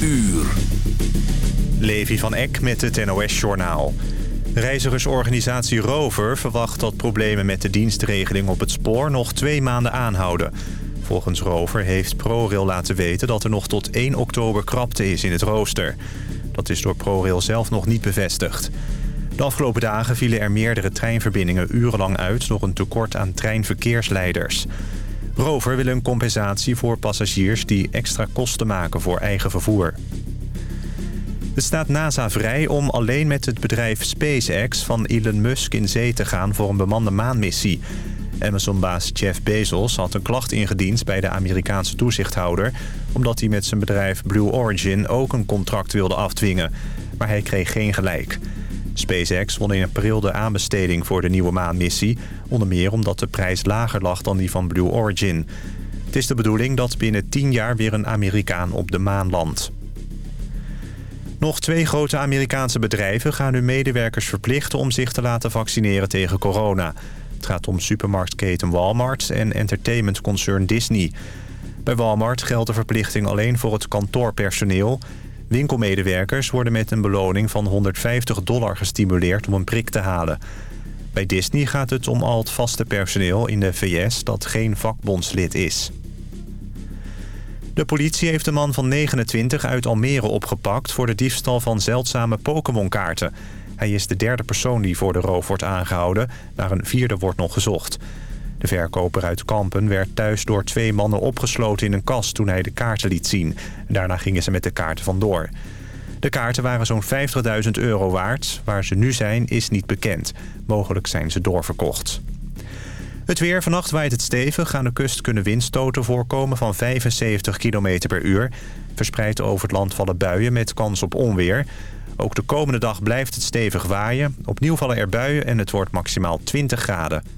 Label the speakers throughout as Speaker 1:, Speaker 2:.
Speaker 1: uur.
Speaker 2: Levi van Eck met het NOS-journaal. Reizigersorganisatie Rover verwacht dat problemen met de dienstregeling op het spoor nog twee maanden aanhouden. Volgens Rover heeft ProRail laten weten dat er nog tot 1 oktober krapte is in het rooster. Dat is door ProRail zelf nog niet bevestigd. De afgelopen dagen vielen er meerdere treinverbindingen urenlang uit... door een tekort aan treinverkeersleiders. Rover wil een compensatie voor passagiers die extra kosten maken voor eigen vervoer. Het staat NASA vrij om alleen met het bedrijf SpaceX van Elon Musk in zee te gaan voor een bemande maanmissie. Amazon-baas Jeff Bezos had een klacht ingediend bij de Amerikaanse toezichthouder... omdat hij met zijn bedrijf Blue Origin ook een contract wilde afdwingen. Maar hij kreeg geen gelijk. SpaceX won in april de aanbesteding voor de nieuwe maanmissie... onder meer omdat de prijs lager lag dan die van Blue Origin. Het is de bedoeling dat binnen 10 jaar weer een Amerikaan op de maan landt. Nog twee grote Amerikaanse bedrijven gaan hun medewerkers verplichten... om zich te laten vaccineren tegen corona. Het gaat om supermarktketen Walmart en entertainmentconcern Disney. Bij Walmart geldt de verplichting alleen voor het kantoorpersoneel... Winkelmedewerkers worden met een beloning van 150 dollar gestimuleerd om een prik te halen. Bij Disney gaat het om al het vaste personeel in de VS dat geen vakbondslid is. De politie heeft een man van 29 uit Almere opgepakt... voor de diefstal van zeldzame Pokémon-kaarten. Hij is de derde persoon die voor de roof wordt aangehouden. Naar een vierde wordt nog gezocht. De verkoper uit Kampen werd thuis door twee mannen opgesloten in een kast... toen hij de kaarten liet zien. Daarna gingen ze met de kaarten vandoor. De kaarten waren zo'n 50.000 euro waard. Waar ze nu zijn is niet bekend. Mogelijk zijn ze doorverkocht. Het weer. Vannacht waait het stevig. Aan de kust kunnen windstoten voorkomen van 75 km per uur. Verspreid over het land vallen buien met kans op onweer. Ook de komende dag blijft het stevig waaien. Opnieuw vallen er buien en het wordt maximaal 20 graden.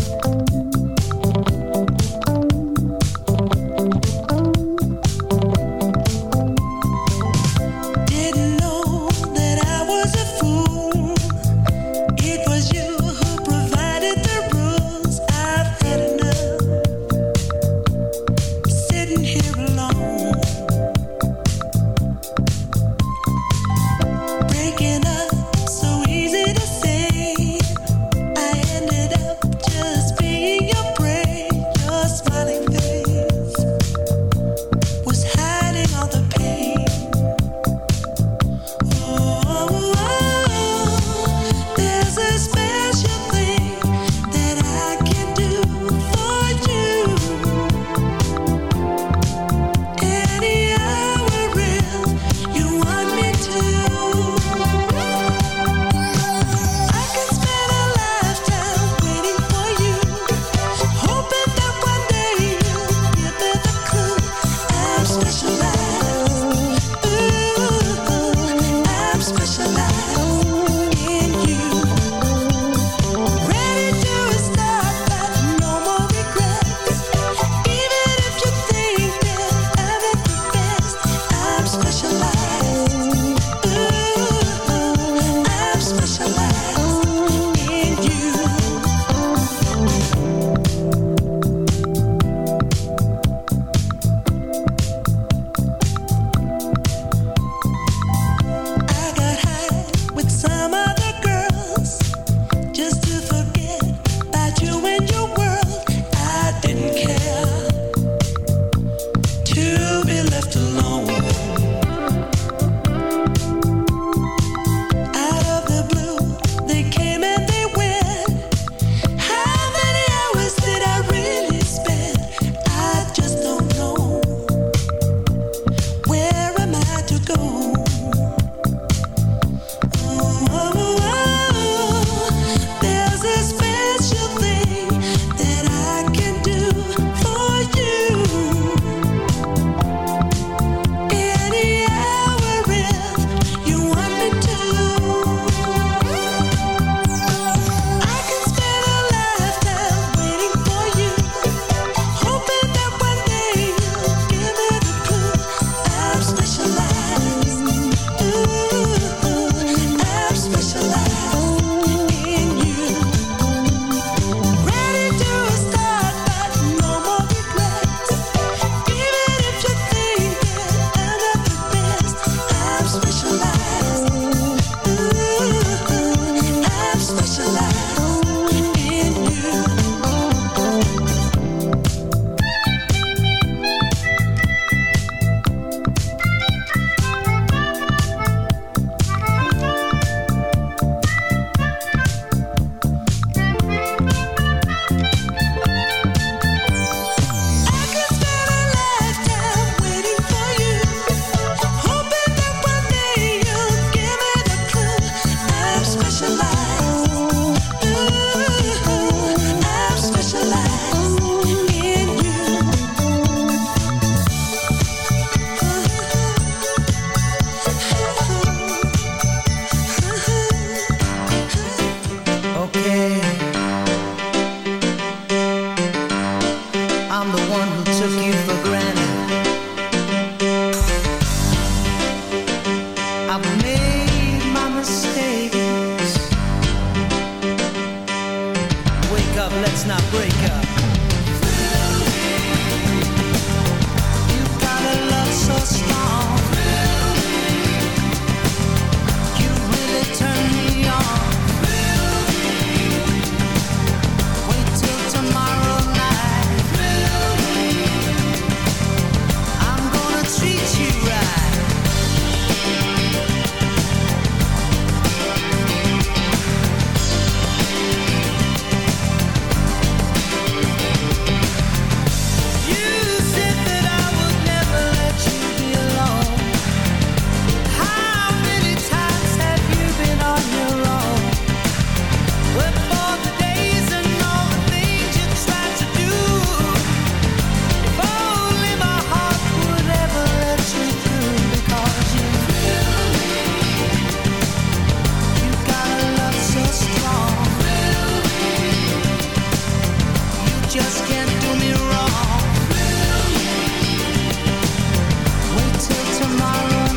Speaker 3: till tomorrow.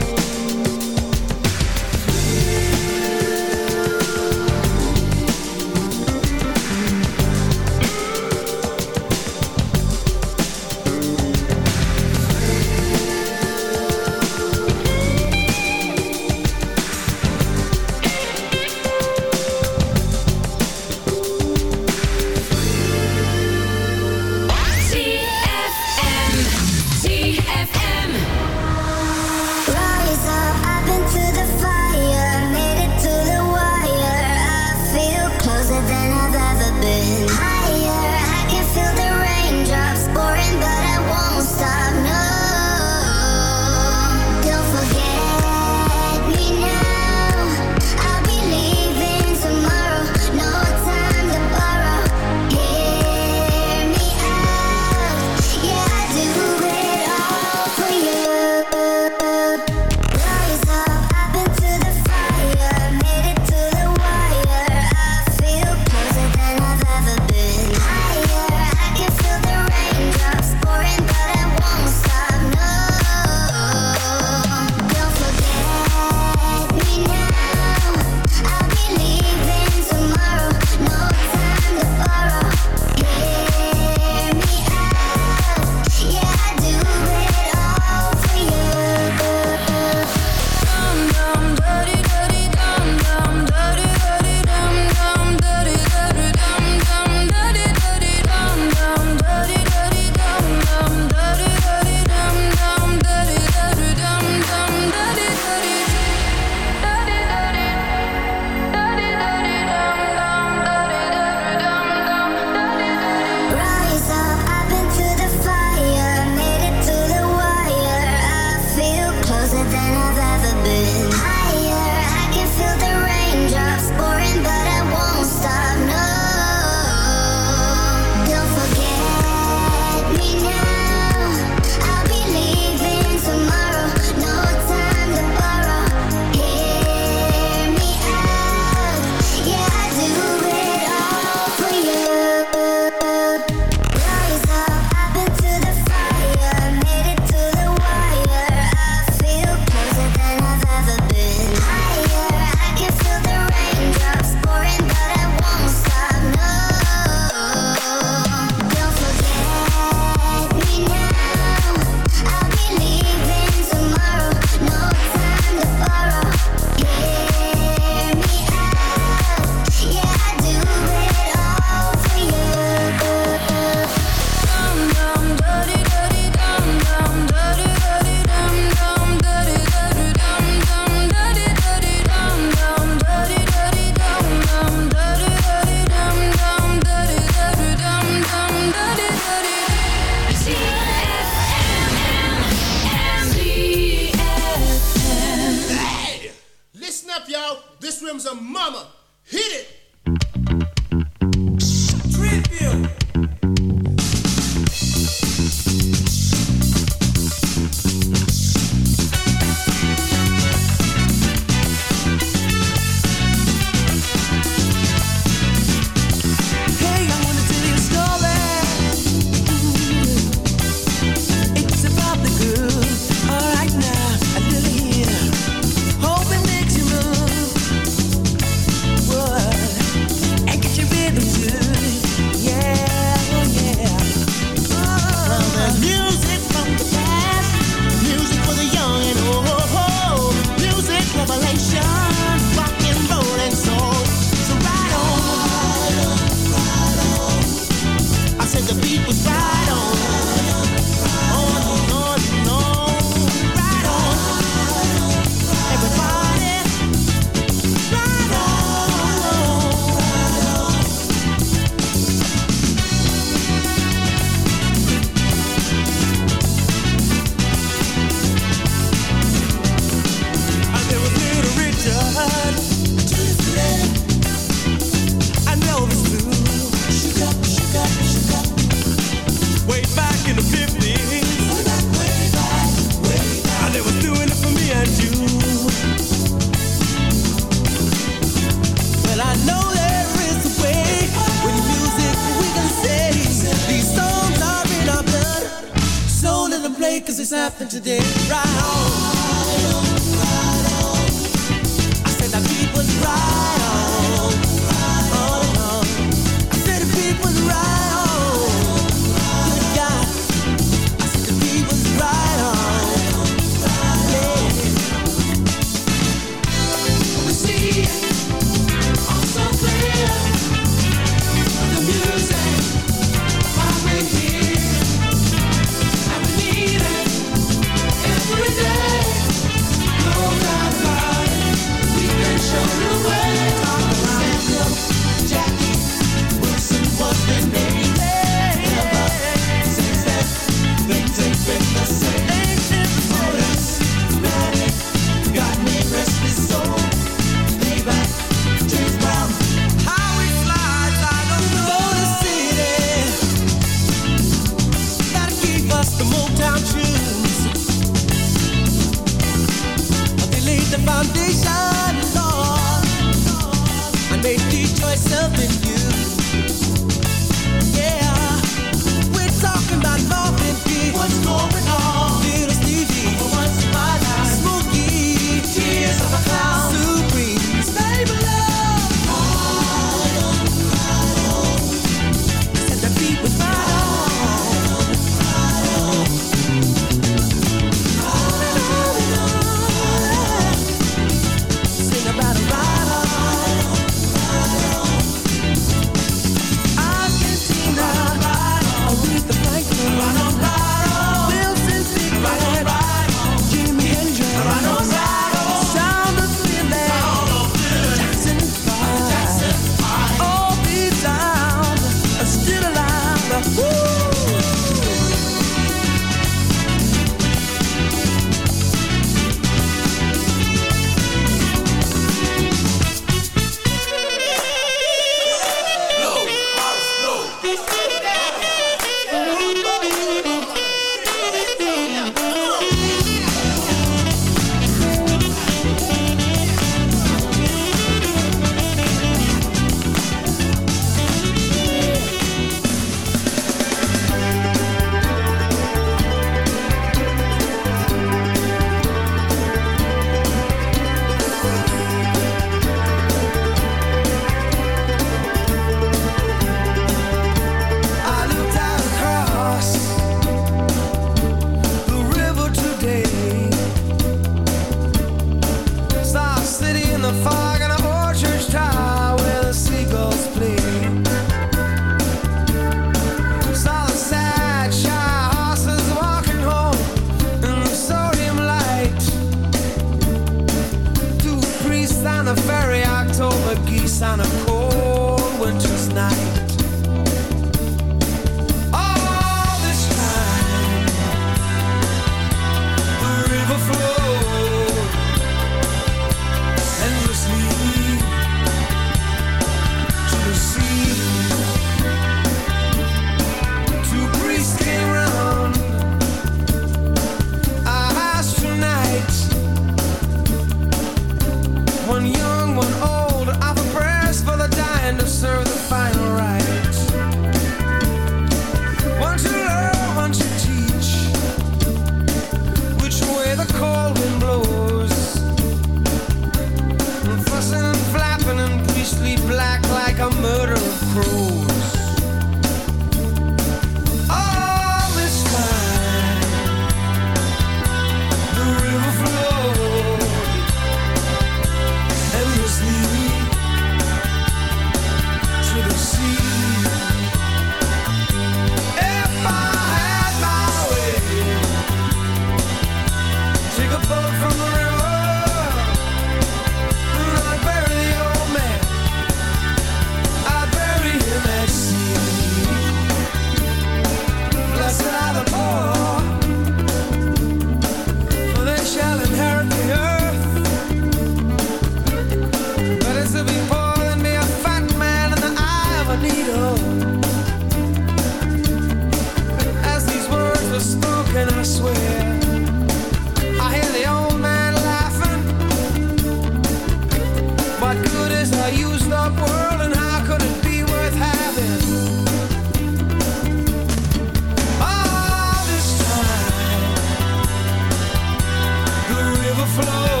Speaker 3: flow.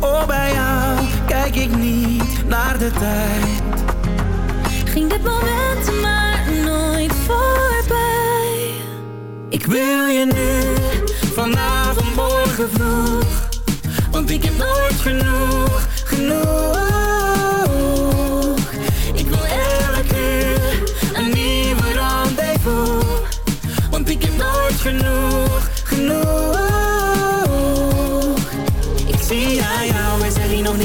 Speaker 3: Oh, bij jou kijk ik niet naar de tijd.
Speaker 4: Ging dit moment maar nooit voorbij.
Speaker 3: Ik wil je nu, vanavond, morgen vroeg. Want ik heb nooit genoeg, genoeg. Ik wil elke uur een nieuwe rendezvous. Want ik heb nooit genoeg,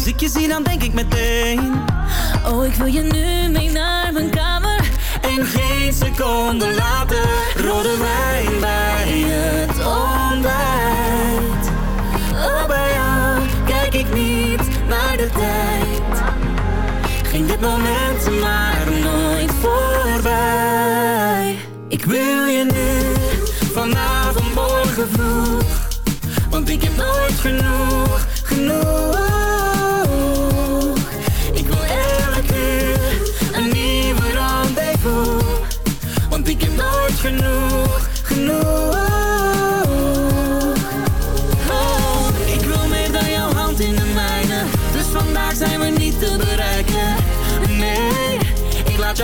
Speaker 3: Als ik je zie, dan denk ik meteen.
Speaker 4: Oh, ik wil je nu mee naar mijn kamer.
Speaker 3: En geen seconde later, rode wijn bij het ontbijt. Oh, bij jou kijk ik niet naar de tijd. Ging dit moment maar nooit voorbij. Ik wil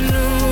Speaker 3: nooit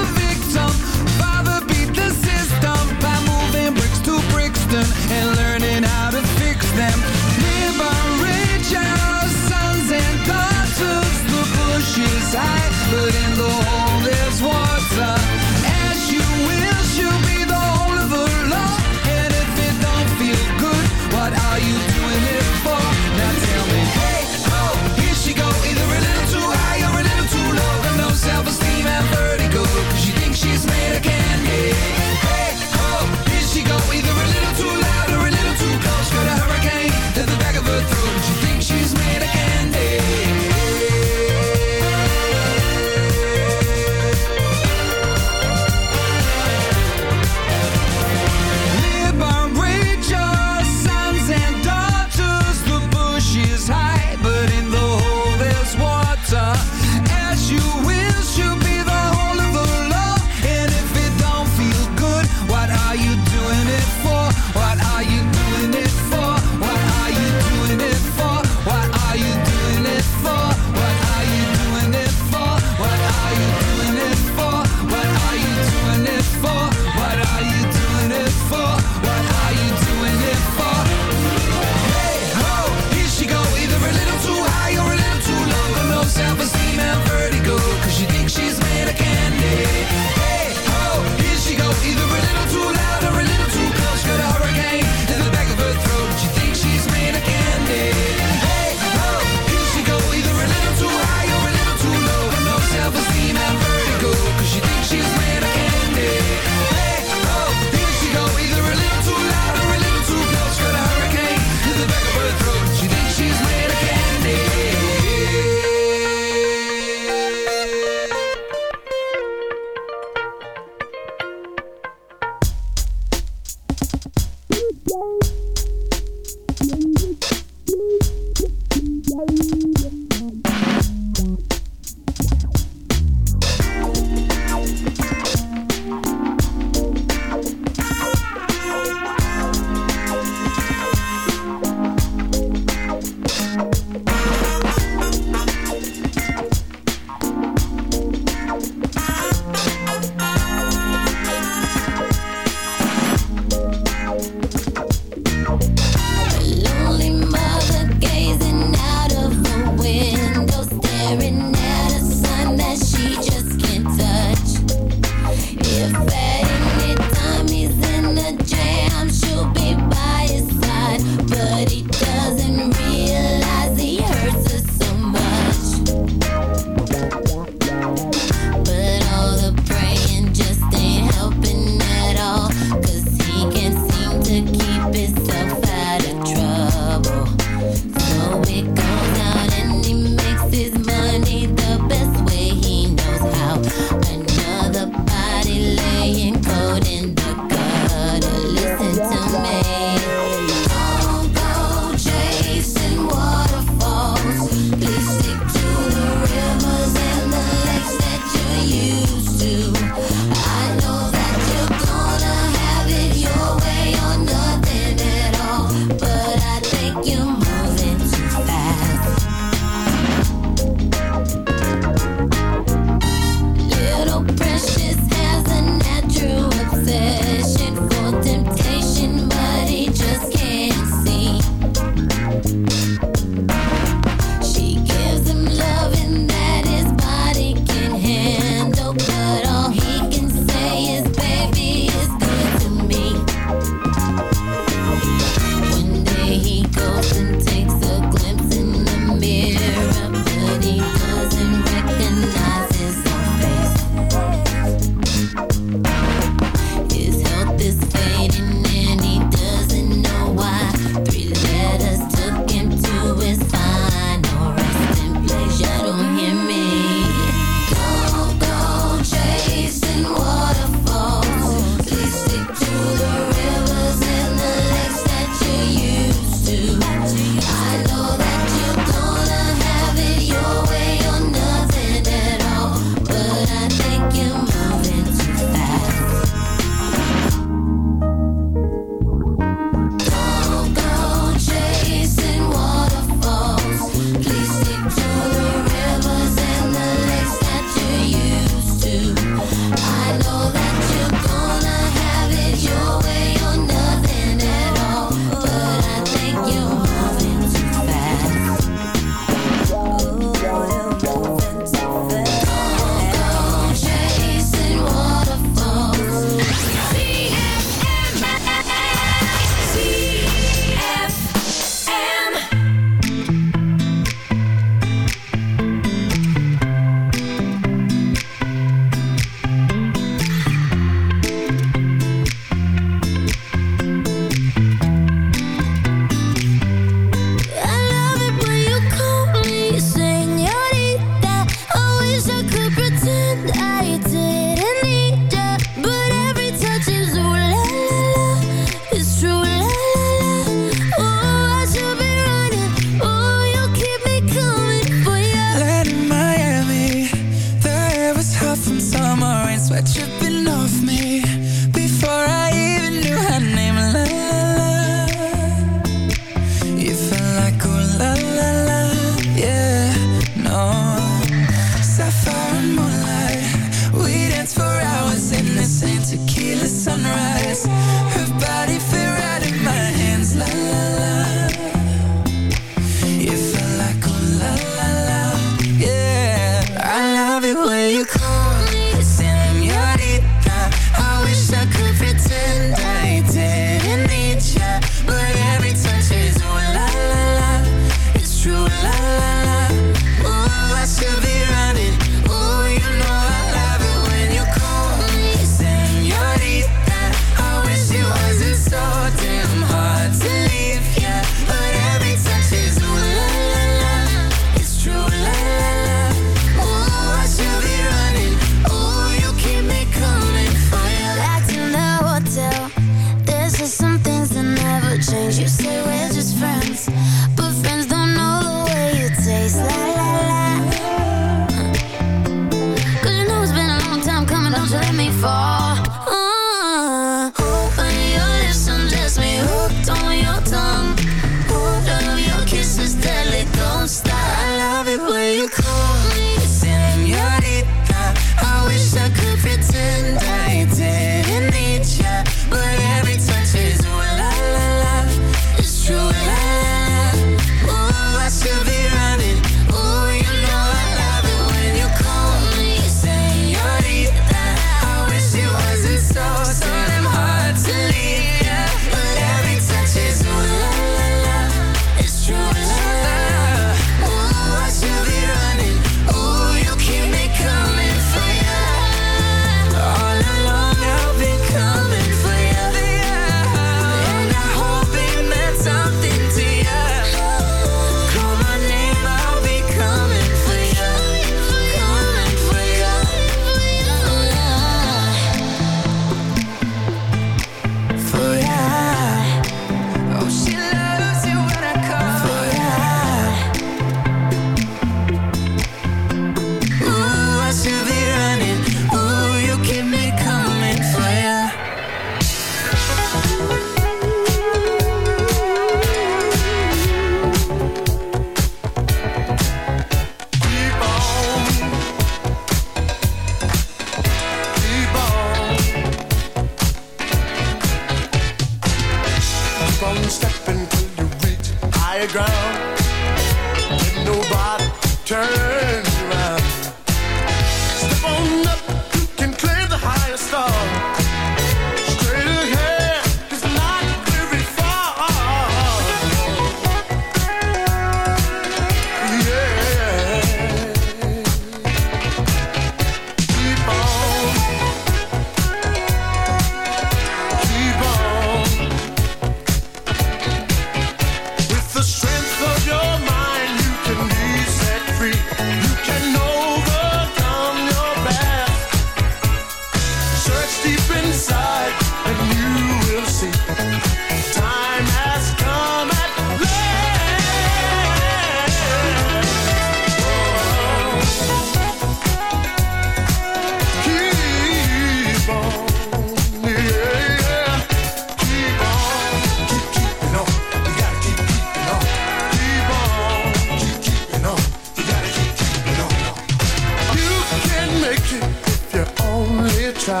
Speaker 5: try.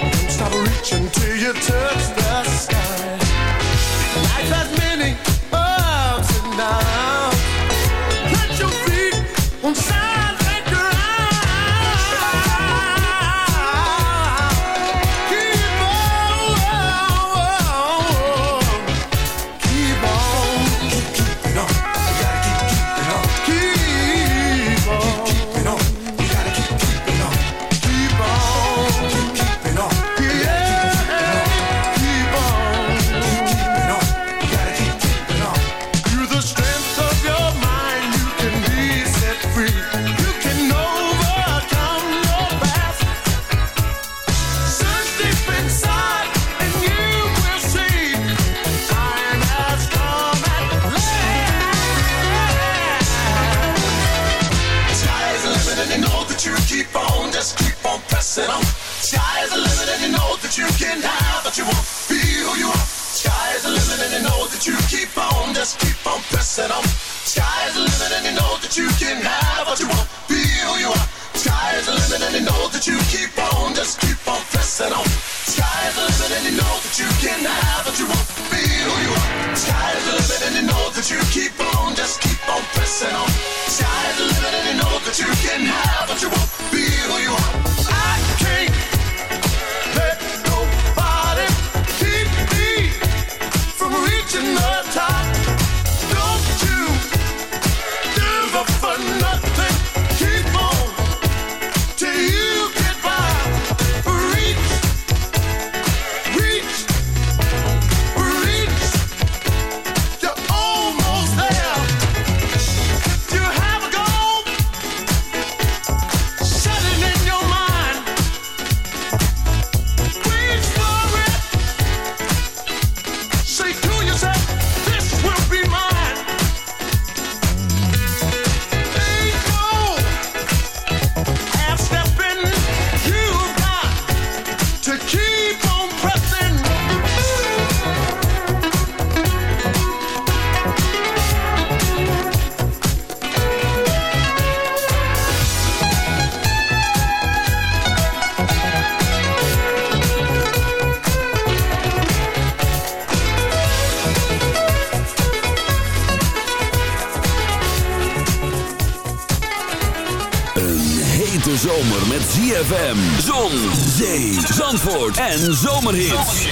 Speaker 5: Don't stop reaching till you touch the sky. Life has
Speaker 4: en zomerhits.